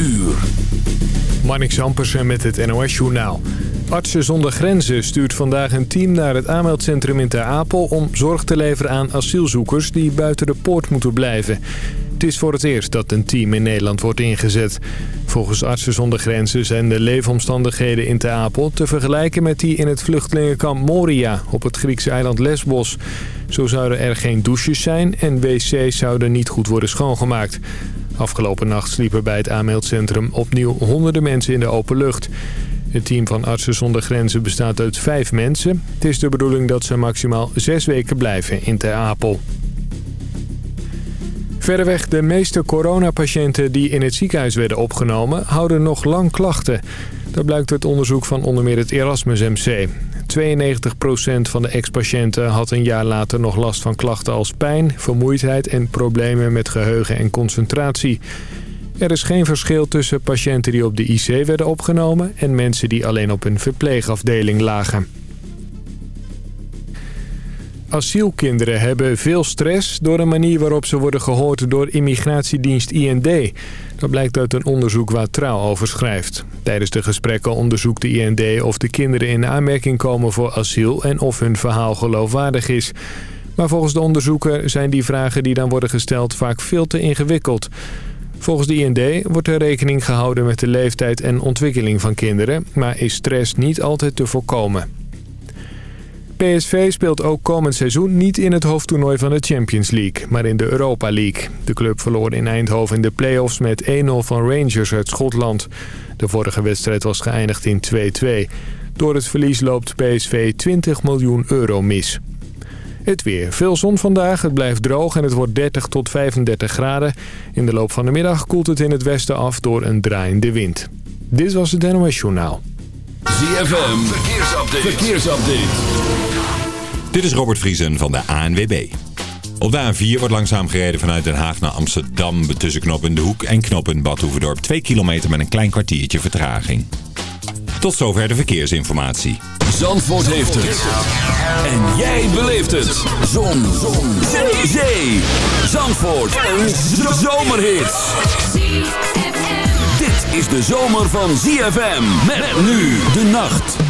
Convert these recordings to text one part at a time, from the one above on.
uur. Marnix Ampersen met het NOS-journaal. Artsen zonder Grenzen stuurt vandaag een team naar het aanmeldcentrum in Ter Apel... om zorg te leveren aan asielzoekers die buiten de poort moeten blijven. Het is voor het eerst dat een team in Nederland wordt ingezet. Volgens Artsen zonder Grenzen zijn de leefomstandigheden in Ter Apel... te vergelijken met die in het vluchtelingenkamp Moria op het Griekse eiland Lesbos. Zo zouden er geen douches zijn en wc's zouden niet goed worden schoongemaakt. Afgelopen nacht sliepen bij het aanmeldcentrum opnieuw honderden mensen in de open lucht. Het team van Artsen zonder Grenzen bestaat uit vijf mensen. Het is de bedoeling dat ze maximaal zes weken blijven in Ter Apel. Verreweg de meeste coronapatiënten die in het ziekenhuis werden opgenomen... houden nog lang klachten. Dat blijkt uit onderzoek van onder meer het Erasmus MC. 92% van de ex-patiënten had een jaar later nog last van klachten als pijn, vermoeidheid en problemen met geheugen en concentratie. Er is geen verschil tussen patiënten die op de IC werden opgenomen en mensen die alleen op een verpleegafdeling lagen. Asielkinderen hebben veel stress door de manier waarop ze worden gehoord door immigratiedienst IND. Dat blijkt uit een onderzoek waar Trouw over schrijft. Tijdens de gesprekken onderzoekt de IND of de kinderen in aanmerking komen voor asiel en of hun verhaal geloofwaardig is. Maar volgens de onderzoeker zijn die vragen die dan worden gesteld vaak veel te ingewikkeld. Volgens de IND wordt er rekening gehouden met de leeftijd en ontwikkeling van kinderen, maar is stress niet altijd te voorkomen. PSV speelt ook komend seizoen niet in het hoofdtoernooi van de Champions League, maar in de Europa League. De club verloor in Eindhoven in de play-offs met 1-0 van Rangers uit Schotland. De vorige wedstrijd was geëindigd in 2-2. Door het verlies loopt PSV 20 miljoen euro mis. Het weer. Veel zon vandaag. Het blijft droog en het wordt 30 tot 35 graden. In de loop van de middag koelt het in het westen af door een draaiende wind. Dit was het NOS Journaal. ZFM. Verkeersupdate. Verkeersupdate. Dit is Robert Vriesen van de ANWB. Op de A4 wordt langzaam gereden vanuit Den Haag naar Amsterdam... tussen knooppunt De Hoek en knooppunt Badhoevedorp. 2 kilometer met een klein kwartiertje vertraging. Tot zover de verkeersinformatie. Zandvoort heeft het. En jij beleeft het. Zon. Zon. Zee. Zandvoort. Een zomerhit. Dit is de zomer van ZFM. Met nu de nacht.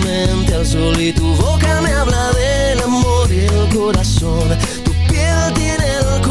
al sol y tu boca me habla del amor y el corazón. Tu piel tiene el color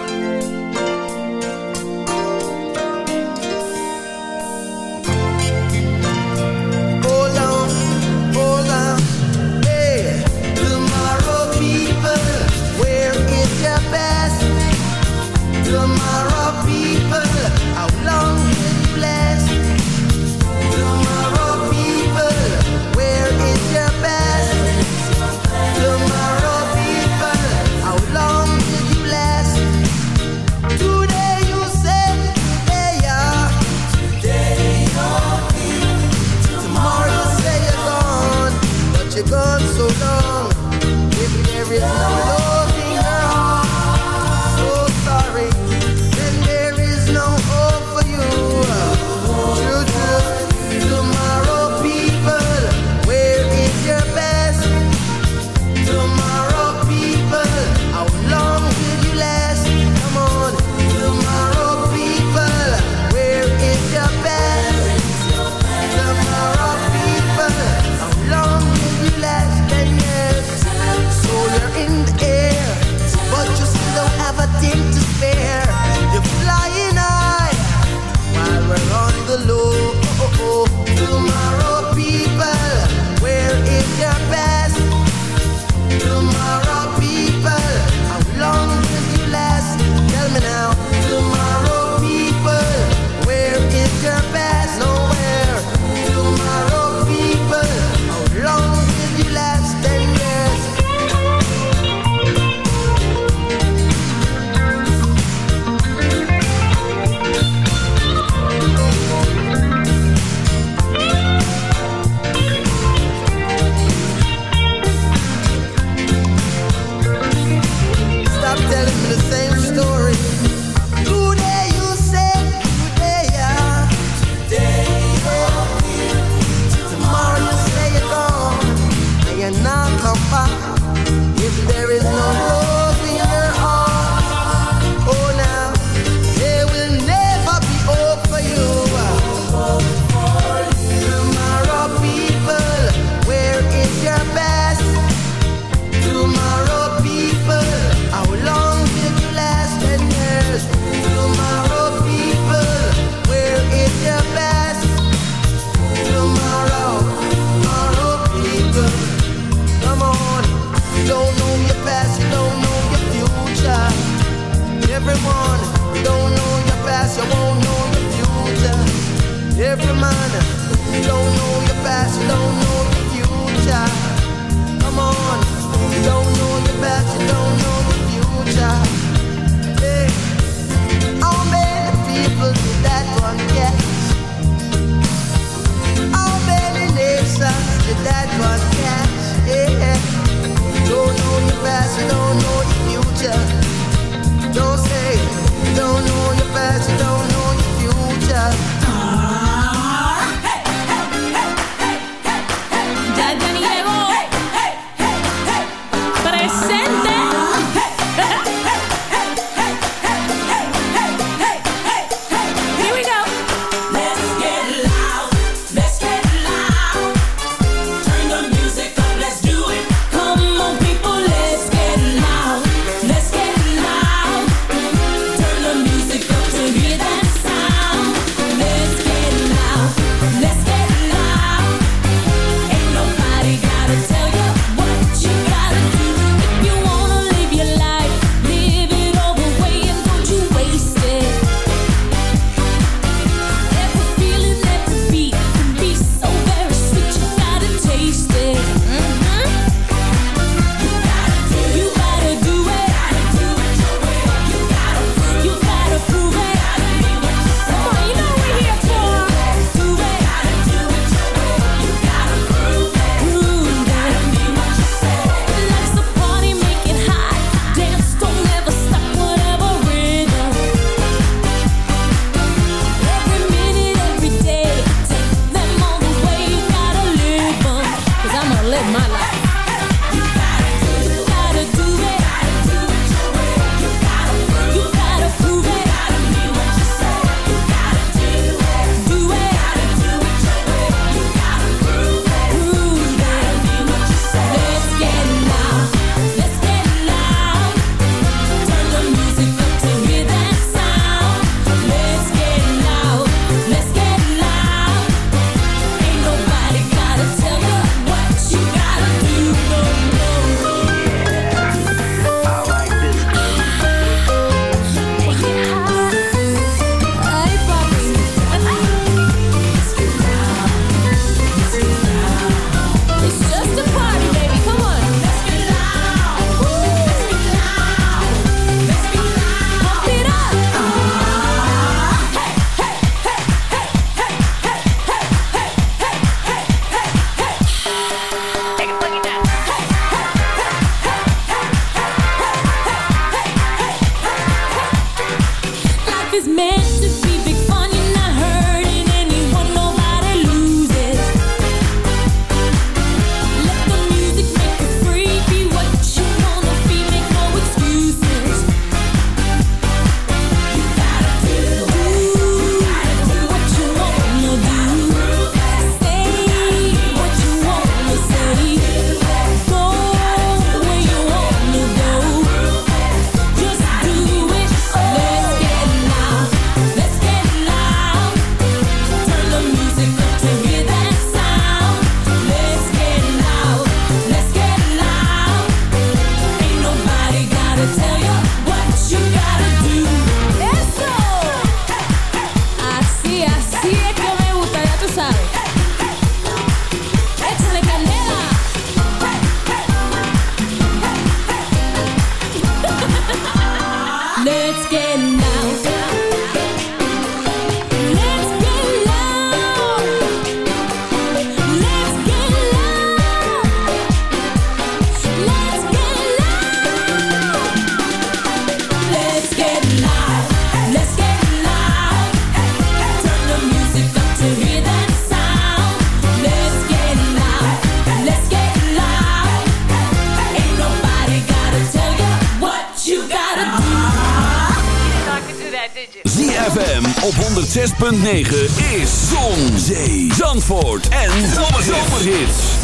en Zomerhits.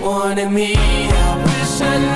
Wanted me, I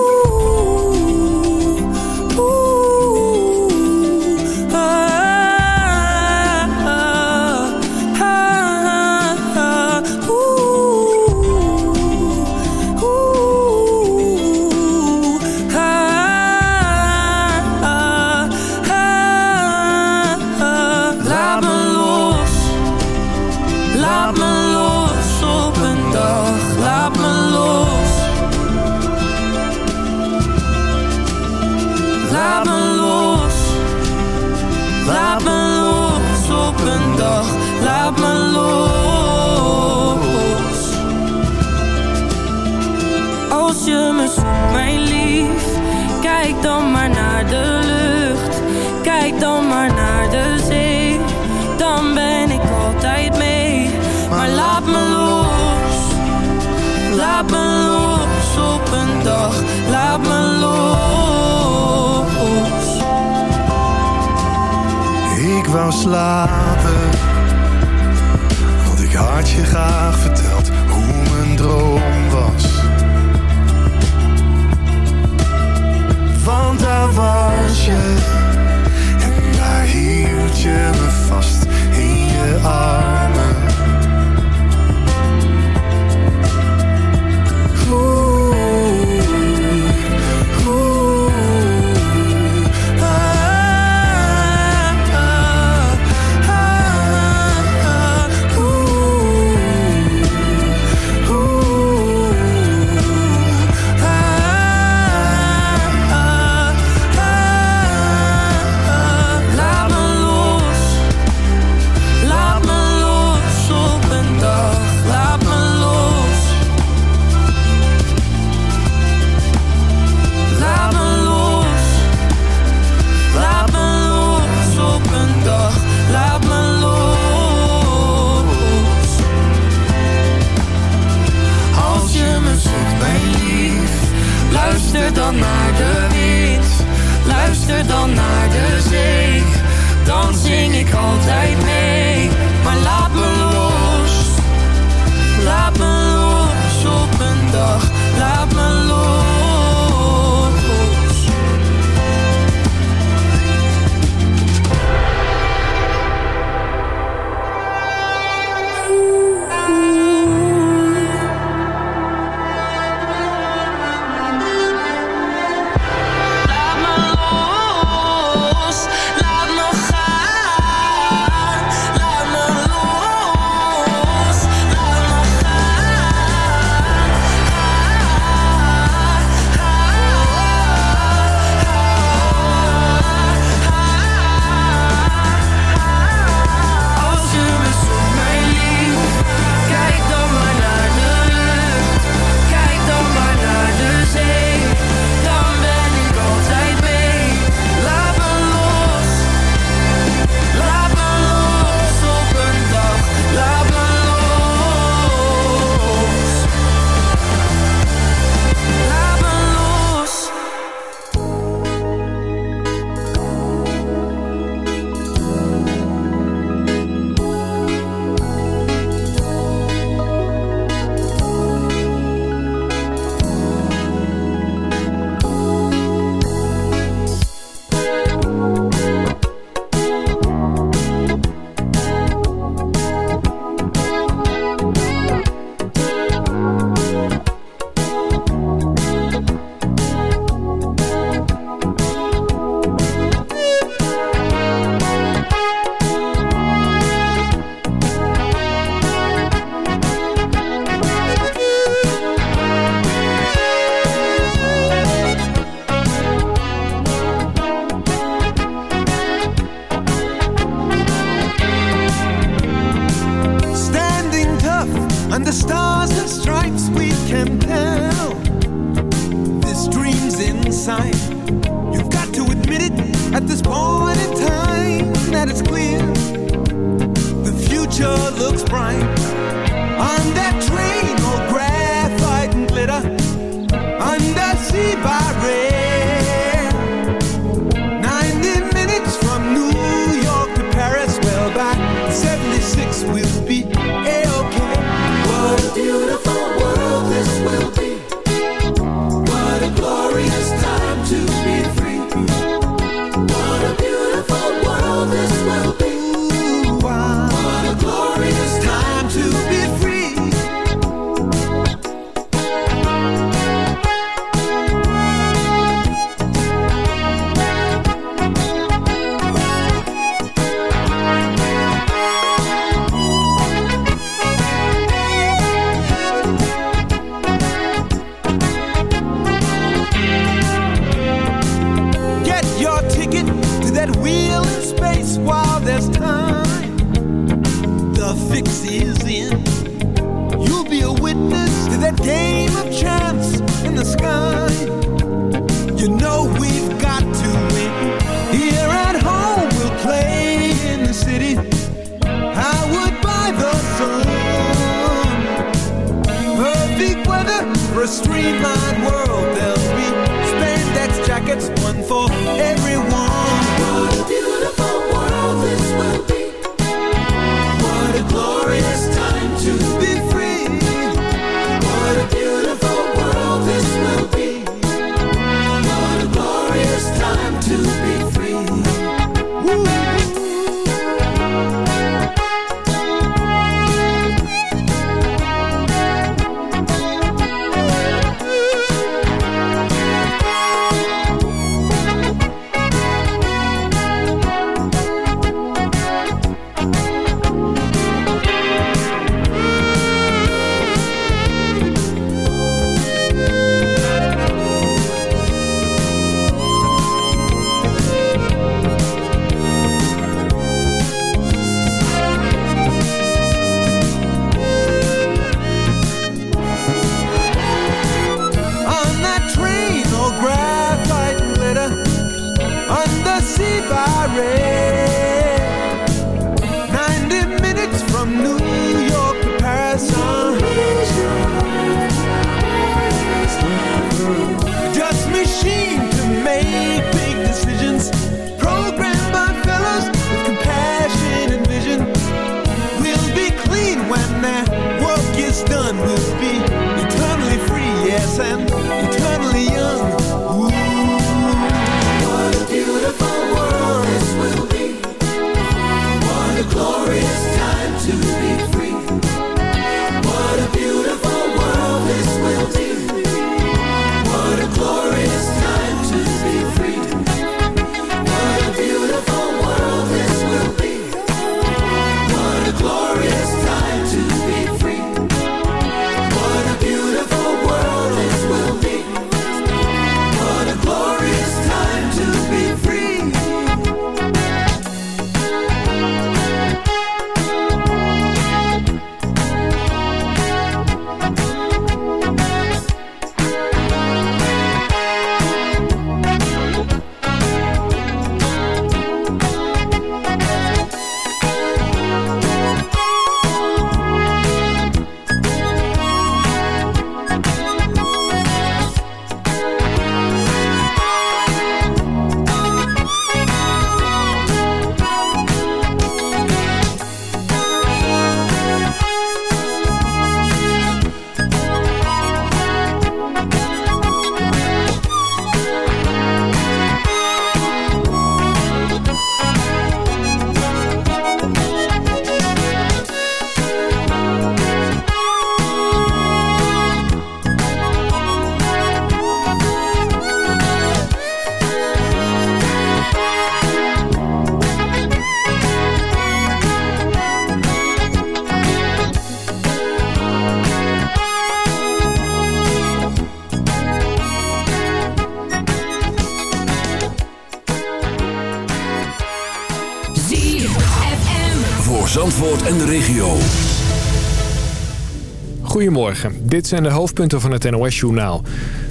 Dit zijn de hoofdpunten van het NOS-journaal.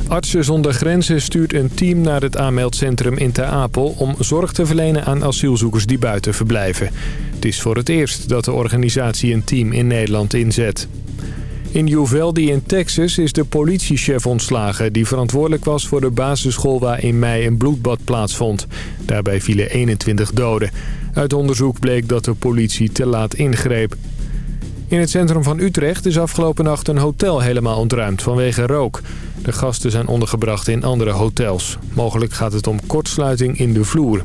Artsen zonder grenzen stuurt een team naar het aanmeldcentrum in Ter Apel... om zorg te verlenen aan asielzoekers die buiten verblijven. Het is voor het eerst dat de organisatie een team in Nederland inzet. In Uvalde in Texas is de politiechef ontslagen... die verantwoordelijk was voor de basisschool waar in mei een bloedbad plaatsvond. Daarbij vielen 21 doden. Uit onderzoek bleek dat de politie te laat ingreep. In het centrum van Utrecht is afgelopen nacht een hotel helemaal ontruimd vanwege rook. De gasten zijn ondergebracht in andere hotels. Mogelijk gaat het om kortsluiting in de vloer.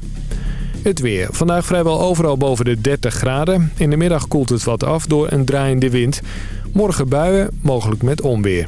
Het weer. Vandaag vrijwel overal boven de 30 graden. In de middag koelt het wat af door een draaiende wind. Morgen buien, mogelijk met onweer.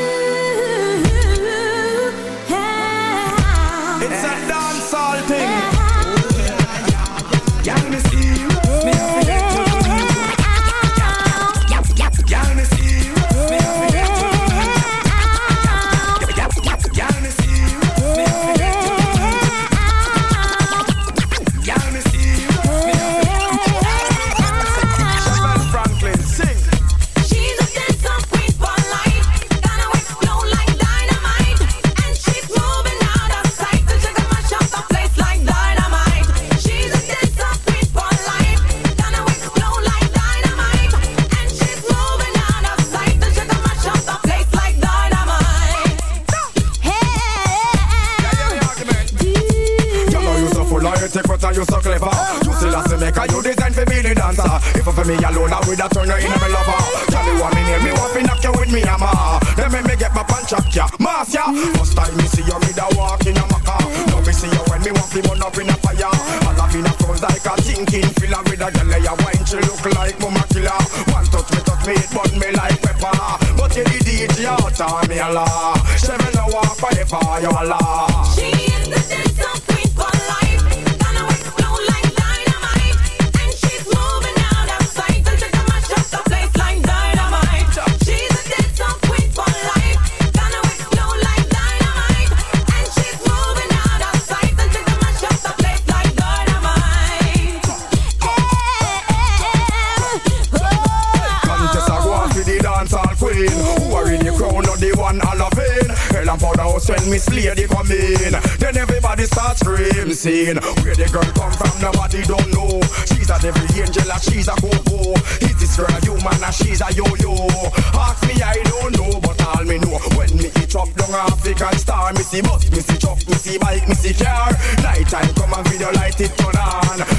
she's a go-go. Is this girl human and she's a yo-yo? Ask me, I don't know, but all me know. When me eat up down African star, me see bus, me see truck, me see bike, me see car. Night time come and video light it turn on.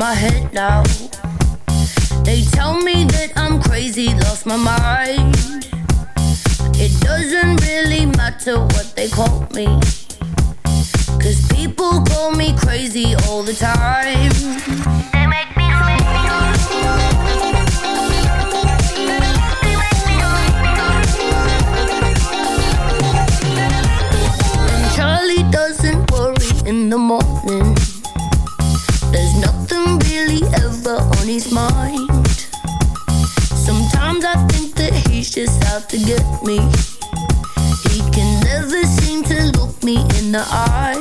my head now. They tell me that I'm crazy, lost my mind. It doesn't really matter what they call me. Cause people call me crazy all the time. They make me crazy Charlie doesn't worry in the morning his mind. Sometimes I think that he's just out to get me. He can never seem to look me in the eye.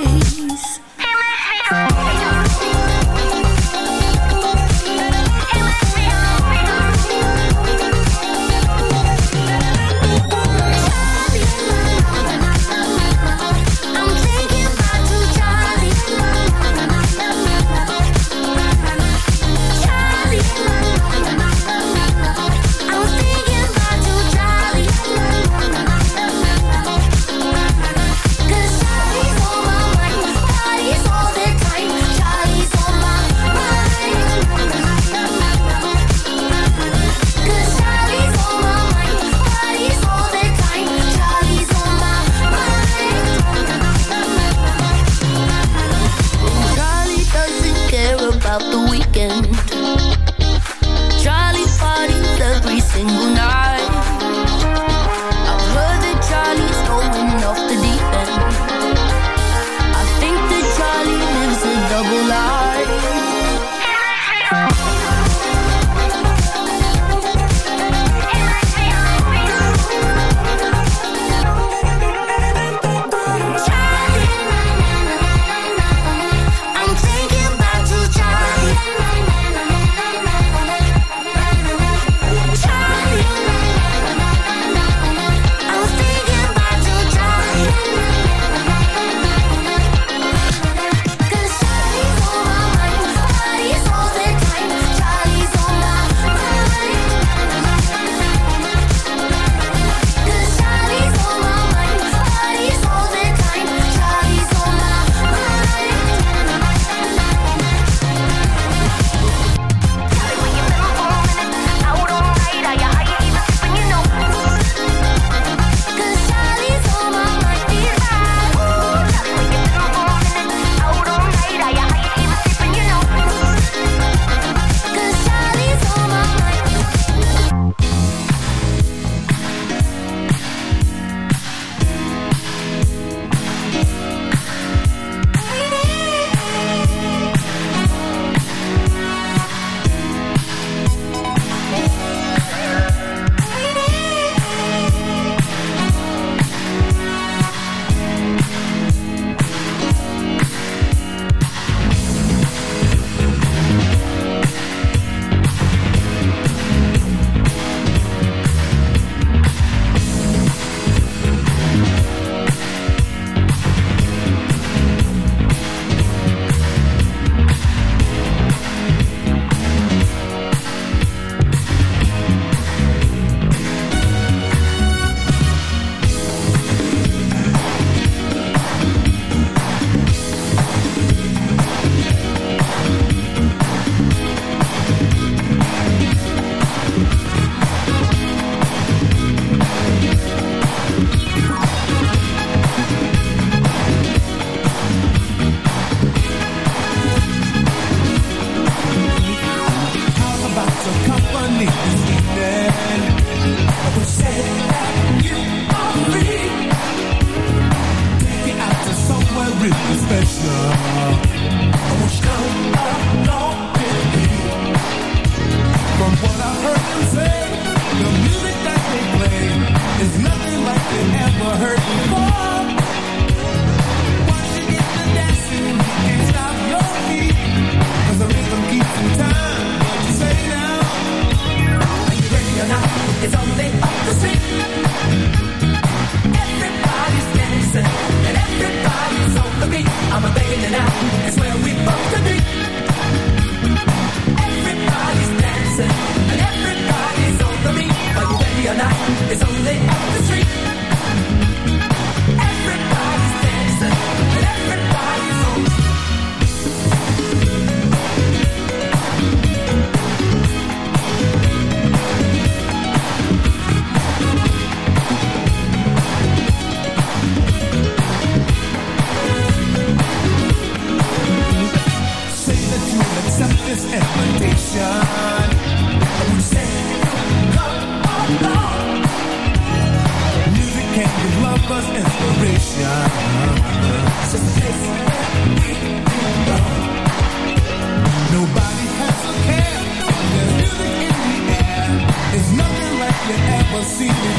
Mancini.